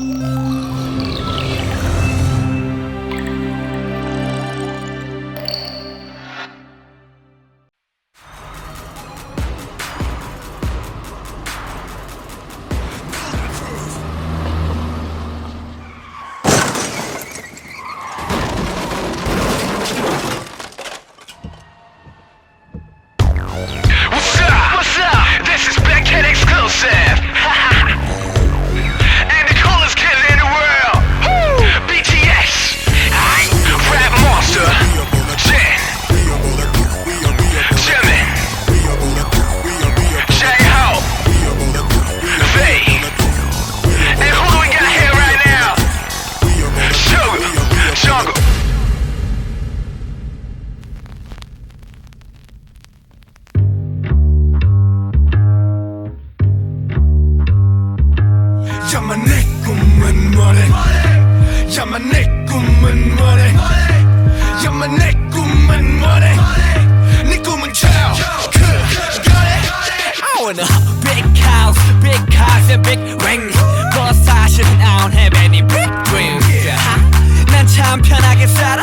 Música Jamen ikke kummen må det Jamen ikke kummen må det Jamen ikke kummen må det Ni kummen kjør Kør, gør det I wanna big house, big cars and big rings 더 사실 I don't have any big dreams 난참 편하게 살아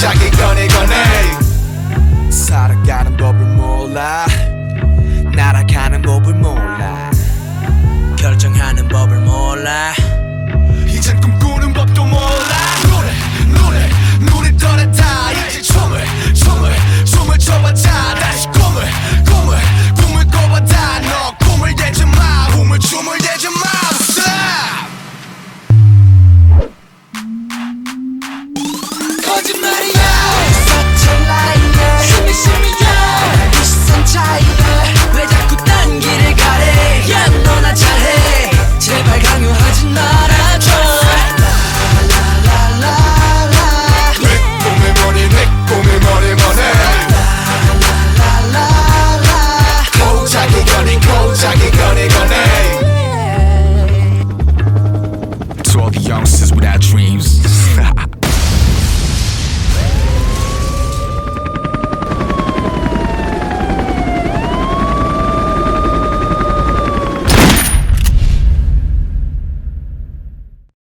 자기 꺼내 꺼내 살아가는 법을 몰라 날아가는 법을 몰라 결정하는 법을 몰라